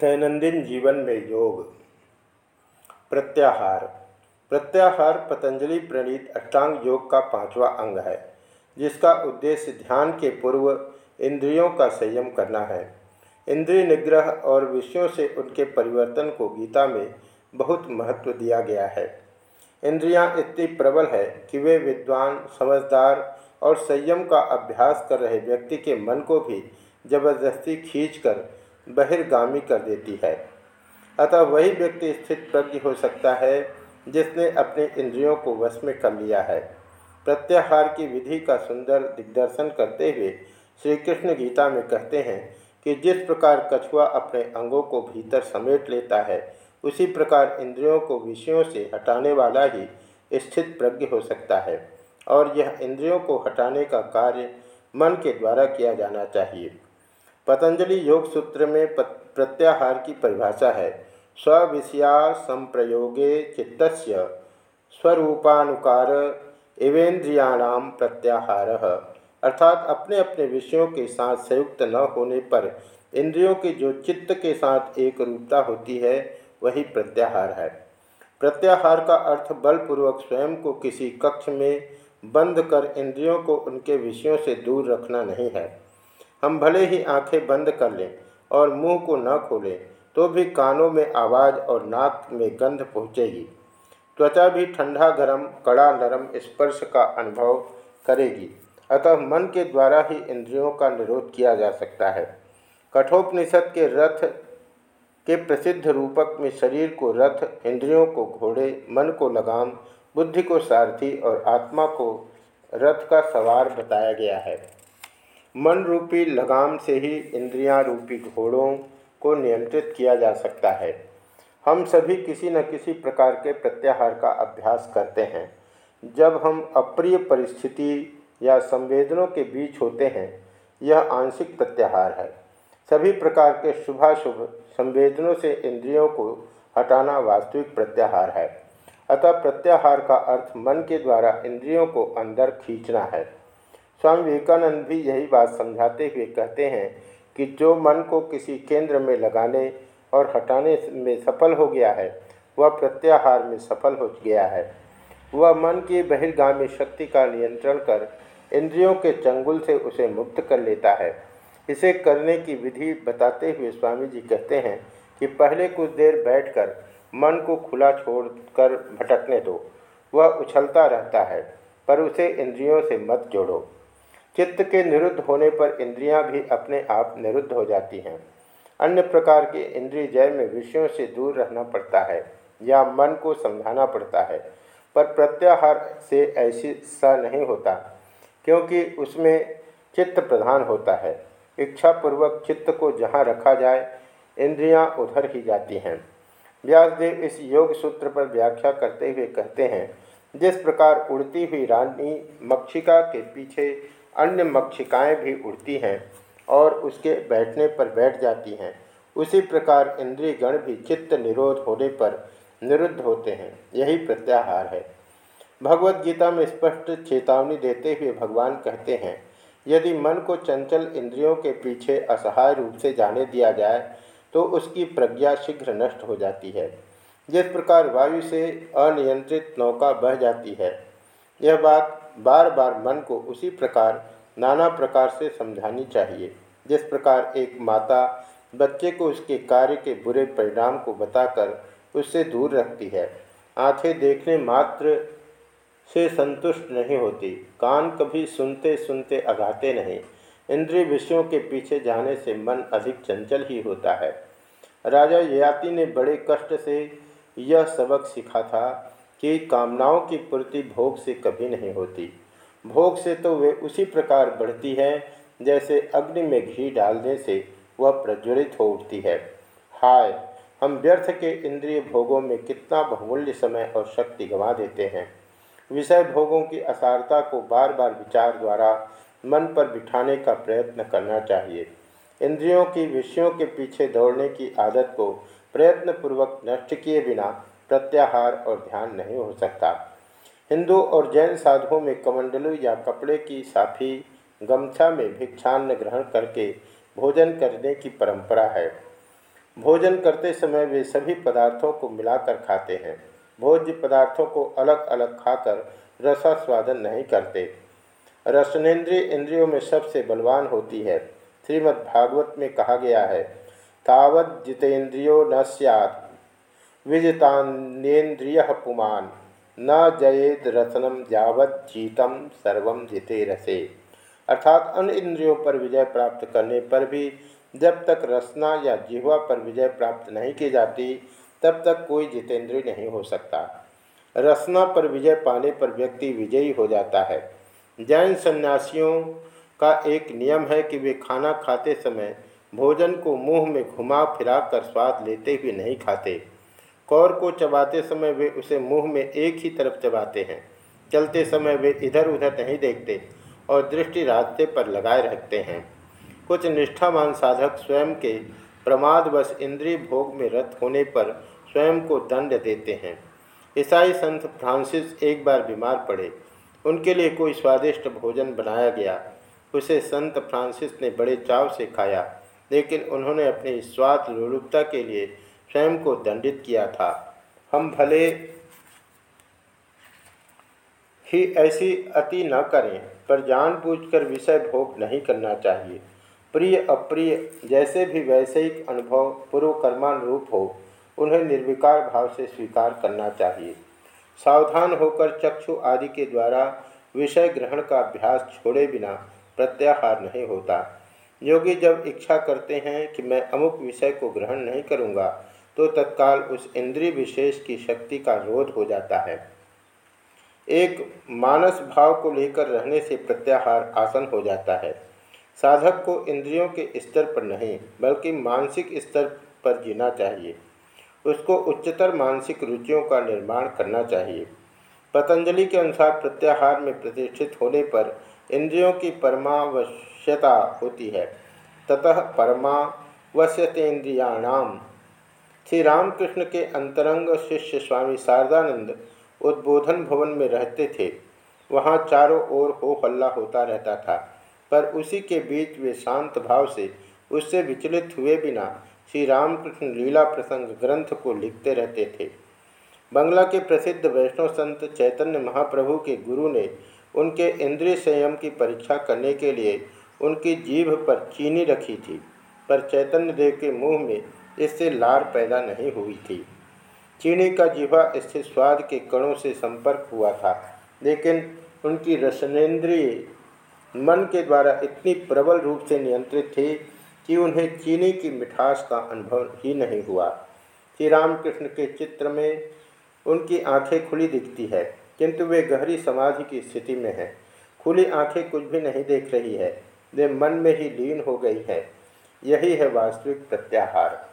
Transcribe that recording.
दैनंदिन जीवन में योग, प्रत्याहार। प्रत्याहार पतंजलि प्रणीत अष्टांग योग का पांचवा अंग है, जिसका उद्देश्य ध्यान के पूर्व इंद्रियों का संयम करना है। इंद्रिय निग्रह और विषयों से उनके परिवर्तन को गीता में बहुत महत्व दिया गया है। इंद्रियाँ इतनी प्रबल है कि वे विद्वान, समझदार और संयम का अभ्यास कर रहे व्यक्ति के मन को भी ज़बरदस्ती खींचकर बहिर्गामी कर देती है। अतः वही व्यक्ति स्थित प्रज्ञ हो सकता है, जिसने अपने इंद्रियों को वश में कर लिया है। प्रत्याहार की विधि का सुंदर दिग्दर्शन करते हुए श्री कृष्ण गीता में कहते हैं कि जिस प्रकार कछुआ अपने अंगों को भीतर समेट लेता है, उसी प्रकार इंद्रियों को विषयों से हटाने वाला ही स्थित प्रज्ञ हो सकता है, और यह इंद्रियों को हटाने का कार्य मन के द्वारा किया जाना चाहिए। पतंजलि योग सूत्र में प्रत्याहार की परिभाषा है। स्विषया संप्रयोगे चित्त स्वरूपानुकार एवेन्द्रियाणाम प्रत्याहार। अर्थात अपने अपने विषयों के साथ संयुक्त न होने पर इंद्रियों की जो चित्त के साथ एक रूपता होती है, वही प्रत्याहार है। प्रत्याहार का अर्थ बलपूर्वक स्वयं को किसी कक्ष में बंद कर इंद्रियों को उनके विषयों से दूर रखना नहीं है। हम भले ही आँखें बंद कर लें और मुँह को न खोलें तो भी कानों में आवाज़ और नाक में गंध पहुँचेगी। त्वचा भी ठंडा, गरम, कड़ा, नरम स्पर्श का अनुभव करेगी। अतः मन के द्वारा ही इंद्रियों का निरोध किया जा सकता है। कठोपनिषद के रथ के प्रसिद्ध रूपक में शरीर को रथ, इंद्रियों को घोड़े, मन को लगाम, बुद्धि को सारथी और आत्मा को रथ का सवार बताया गया है। मन रूपी लगाम से ही इंद्रियाँ रूपी घोड़ों को नियंत्रित किया जा सकता है। हम सभी किसी न किसी प्रकार के प्रत्याहार का अभ्यास करते हैं। जब हम अप्रिय परिस्थिति या संवेदनों के बीच होते हैं, यह आंशिक प्रत्याहार है। सभी प्रकार के शुभाशुभ संवेदनों से इंद्रियों को हटाना वास्तविक प्रत्याहार है। अतः प्रत्याहार का अर्थ मन के द्वारा इंद्रियों को अंदर खींचना है। स्वामी विवेकानंद भी यही बात समझाते हुए कहते हैं कि जो मन को किसी केंद्र में लगाने और हटाने में सफल हो गया है, वह प्रत्याहार में सफल हो गया है। वह मन की बहिर्गामी शक्ति का नियंत्रण कर इंद्रियों के चंगुल से उसे मुक्त कर लेता है। इसे करने की विधि बताते हुए स्वामी जी कहते हैं कि पहले कुछ देर बैठकर मन को खुला छोड़कर भटकने दो। वह उछलता रहता है, पर उसे इंद्रियों से मत जोड़ो। चित्त के निरुद्ध होने पर इंद्रियाँ भी अपने आप निरुद्ध हो जाती हैं। अन्य प्रकार के इंद्रिय जय में विषयों से दूर रहना पड़ता है या मन को समझाना पड़ता है, पर प्रत्याहार से ऐसी सा नहीं होता, क्योंकि उसमें चित्त प्रधान होता है। इच्छापूर्वक चित्त को जहाँ रखा जाए, इंद्रियाँ उधर ही जाती हैं। व्यासदेव इस योग सूत्र पर व्याख्या करते हुए कहते हैं, जिस प्रकार उड़ती हुई रानी मक्षिका के पीछे अन्य मक्षिकाएँ भी उड़ती हैं और उसके बैठने पर बैठ जाती हैं। उसी प्रकार इंद्रिय गण भी चित्त निरोध होने पर निरुद्ध होते हैं। यही प्रत्याहार है। भगवत गीता में स्पष्ट चेतावनी देते हुए भगवान कहते हैं, यदि मन को चंचल इंद्रियों के पीछे असहाय रूप से जाने दिया जाए तो उसकी प्रज्ञा शीघ्र नष्ट हो जाती है। जिस प्रकार वायु से अनियंत्रित नौका बह जाती है, यह बात बार बार मन को उसी प्रकार, नाना प्रकार से समझानी चाहिए। जिस प्रकार एक माता बच्चे को उसके कार्य के बुरे परिणाम को बताकर उससे दूर रखती है, आँखें देखने मात्र से संतुष्ट नहीं होती, कान कभी सुनते सुनते अगाते नहीं, इंद्रिय विषयों के पीछे जाने से मन अधिक चंचल ही होता है। राजा ययाति ने बड़े कष्ट से यह सबक सीखा था। कि कामनाओं की पूर्ति भोग से कभी नहीं होती। भोग से तो वे उसी प्रकार बढ़ती है, जैसे अग्नि में घी डालने से वह प्रज्वलित हो उठती है। हाय, हम व्यर्थ के इंद्रिय भोगों में कितना बहुमूल्य समय और शक्ति गंवा देते हैं। विषय भोगों की असारता को बार बार विचार द्वारा मन पर बिठाने का प्रयत्न करना चाहिए। इंद्रियों की विषयों के पीछे दौड़ने की आदत को प्रयत्नपूर्वक नष्ट किए बिना प्रत्याहार और ध्यान नहीं हो सकता। हिंदू और जैन साधुओं में कमंडलू या कपड़े की साफी, गमछा में भिक्षान्न ग्रहण करके भोजन करने की परंपरा है। भोजन करते समय वे सभी पदार्थों को मिलाकर खाते हैं। भोज्य पदार्थों को अलग अलग खाकर रसास्वादन नहीं करते। रसनेन्द्रिय इंद्रियों में सबसे बलवान होती है। श्रीमद्भागवत में कहा गया है तावत जितेन्द्रियो न सैद विजितान्येन्द्रिय पुमान। न जयेद रसनम जावत जीतम सर्व जिते रसे अर्थात अन्य इंद्रियों पर विजय प्राप्त करने पर भी जब तक रसना या जिहवा पर विजय प्राप्त नहीं की जाती, तब तक कोई जितेंद्रिय नहीं हो सकता। रसना पर विजय पाने पर व्यक्ति विजयी हो जाता है। जैन सन्यासियों का एक नियम है कि वे खाना खाते समय भोजन को मुँह में घुमा फिरा कर स्वाद लेते हुए नहीं खाते। कौर को चबाते समय वे उसे मुँह में एक ही तरफ़ चबाते हैं। चलते समय वे इधर उधर नहीं देखते और दृष्टि रास्ते पर लगाए रखते हैं। कुछ निष्ठावान साधक स्वयं के प्रमादवश इंद्रिय भोग में रत होने पर स्वयं को दंड देते हैं। ईसाई संत फ्रांसिस एक बार बीमार पड़े। उनके लिए कोई स्वादिष्ट भोजन बनाया गया। उसे संत फ्रांसिस ने बड़े चाव से खाया, लेकिन उन्होंने अपनी स्वाद लोलुपता के लिए स्वयं को दंडित किया था। हम भले ही ऐसी अति न करें, पर जानबूझकर विषय भोग नहीं करना चाहिए। प्रिय, अप्रिय, जैसे भी वैषयिक अनुभव पूर्व कर्मानुरूप हो, उन्हें निर्विकार भाव से स्वीकार करना चाहिए। सावधान होकर चक्षु आदि के द्वारा विषय ग्रहण का अभ्यास छोड़े बिना प्रत्याहार नहीं होता। योगी जब इच्छा करते हैं कि मैं अमुक विषय को ग्रहण नहीं करूँगा तो तत्काल उस इंद्रिय विशेष की शक्ति का रोध हो जाता है। एक मानस भाव को लेकर रहने से प्रत्याहार आसन हो जाता है। साधक को इंद्रियों के स्तर पर नहीं, बल्कि मानसिक स्तर पर जीना चाहिए। उसको उच्चतर मानसिक रुचियों का निर्माण करना चाहिए। पतंजलि के अनुसार प्रत्याहार में प्रतिष्ठित होने पर इंद्रियों की परमावश्यता होती है। ततः परमावश्यतेन्द्रियाणाम श्री रामकृष्ण के अंतरंग शिष्य स्वामी शारदानंद उद्बोधन भवन में रहते थे। वहाँ चारों ओर हो हल्ला होता रहता था, पर उसी के बीच वे शांत भाव से, उससे विचलित हुए बिना श्री रामकृष्ण लीला प्रसंग ग्रंथ को लिखते रहते थे। बंगला के प्रसिद्ध वैष्णव संत चैतन्य महाप्रभु के गुरु ने उनके इंद्रिय संयम की परीक्षा करने के लिए उनकी जीभ पर चीनी रखी थी, पर चैतन्य देव के मुँह में इससे लार पैदा नहीं हुई थी। चीनी का जीवा इससे स्वाद के कणों से संपर्क हुआ था, लेकिन उनकी रसनेन्द्रिय मन के द्वारा इतनी प्रबल रूप से नियंत्रित थी कि उन्हें चीनी की मिठास का अनुभव ही नहीं हुआ। श्री रामकृष्ण के चित्र में उनकी आँखें खुली दिखती है, किंतु वे गहरी समाधि की स्थिति में हैं। खुली आँखें कुछ भी नहीं देख रही है, वे मन में ही लीन हो गई है। यही है वास्तविक प्रत्याहार।